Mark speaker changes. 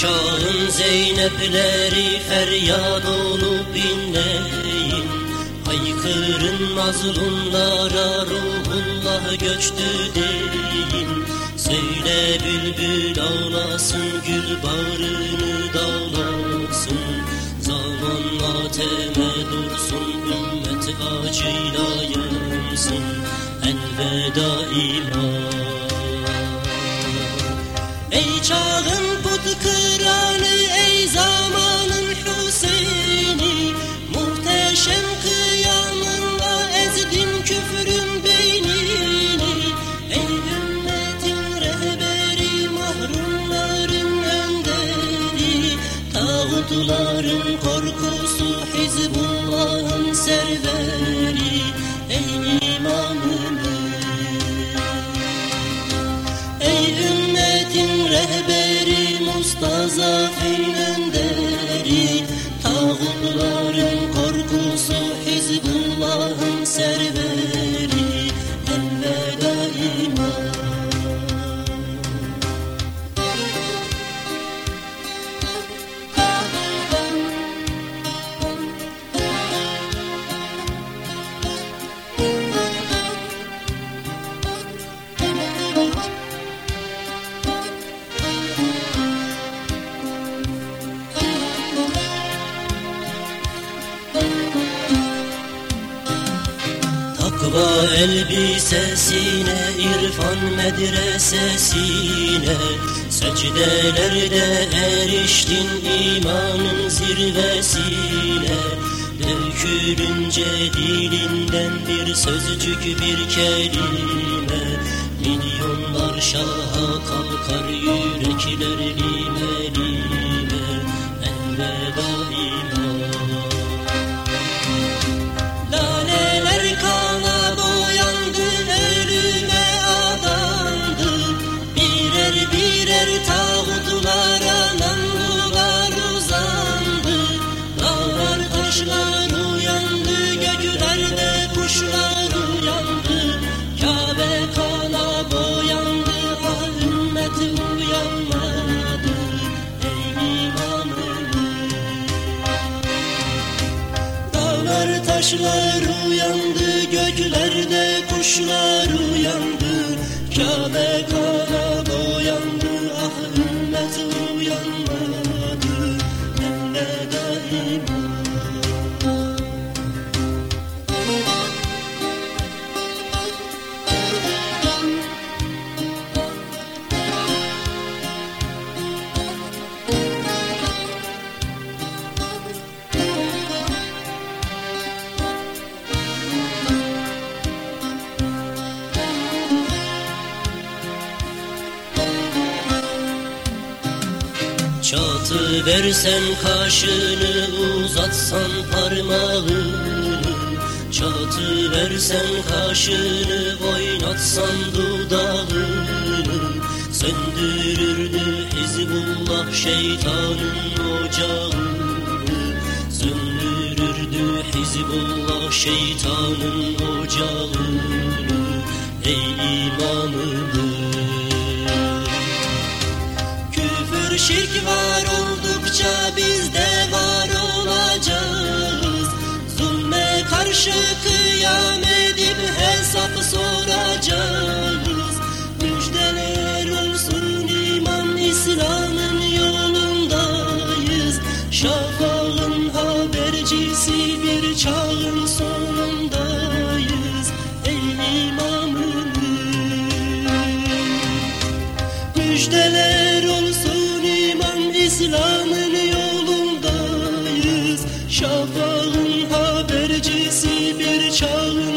Speaker 1: Çağın Zeynepleri feryat olup inleyin. Haykırın mazlumlara ruhullah göçtü deyin. Söyle bülbül ağlasın gül bağrını dağlasın Zaman mateme dursun ümmet acıyla yansın. Elveda iman Tağutların korkusu Hizbullah'ın serveri Ey imamımız Ey ümmetin rehberi Mustazafin önderi. Tağutların korkusu Hizbullah'ın serveri Takva elbisesine, irfan medresesine. Secdelerde eriştin imanın zirvesine. Dökülünce dilinden bir sözcük bir kelime. Milyonlar şaha kalkar yürekler lime lime taşlar uyandı göklerde kuşlar uyandı Çatı versen kaşını uzatsan parmağını Çatı versen kaşını oynatsan dudağını Söndürürdü Hizbullah şeytanın ocağını Söndürürdü Hizbullah şeytanın ocağını. Ey imamımız şirk var oldukça biz de var olacağız. Zulme karşı kıyam edip hesap soracağız. Müjdeler olsun iman İslam'ın yolundayız. Şafağın habercisi bir çağın sonundayız. Ey imamımız Müjdeler olsun 生日